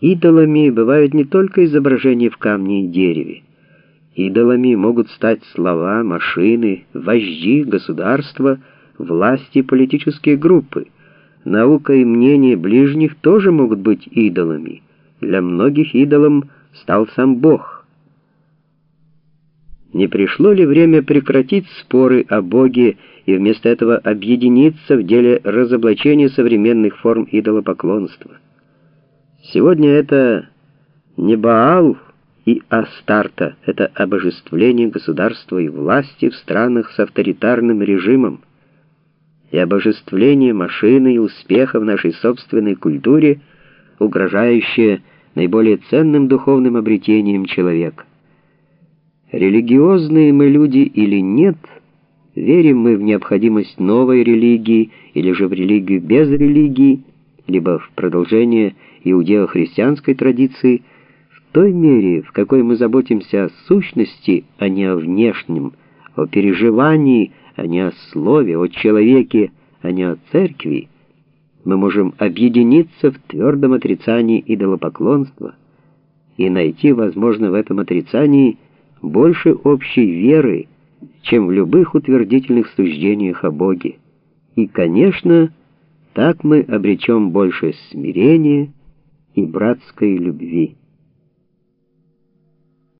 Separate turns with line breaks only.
Идолами бывают не только изображения в камне и дереве. Идолами могут стать слова, машины, вожди, государства, власти, политические группы. Наука и мнение ближних тоже могут быть идолами. Для многих идолом стал сам Бог. Не пришло ли время прекратить споры о Боге и вместо этого объединиться в деле разоблачения современных форм идолопоклонства? Сегодня это не Баал и Астарта, это обожествление государства и власти в странах с авторитарным режимом и обожествление машины и успеха в нашей собственной культуре, угрожающее наиболее ценным духовным обретением человека. Религиозные мы люди или нет, верим мы в необходимость новой религии или же в религию без религии, либо в продолжение иудео-христианской традиции, в той мере, в какой мы заботимся о сущности, а не о внешнем, о переживании, а не о слове, о человеке, а не о церкви, мы можем объединиться в твердом отрицании идолопоклонства и найти, возможно, в этом отрицании больше общей веры, чем в любых утвердительных суждениях о Боге. И, конечно, так мы обречем больше смирения и братской любви.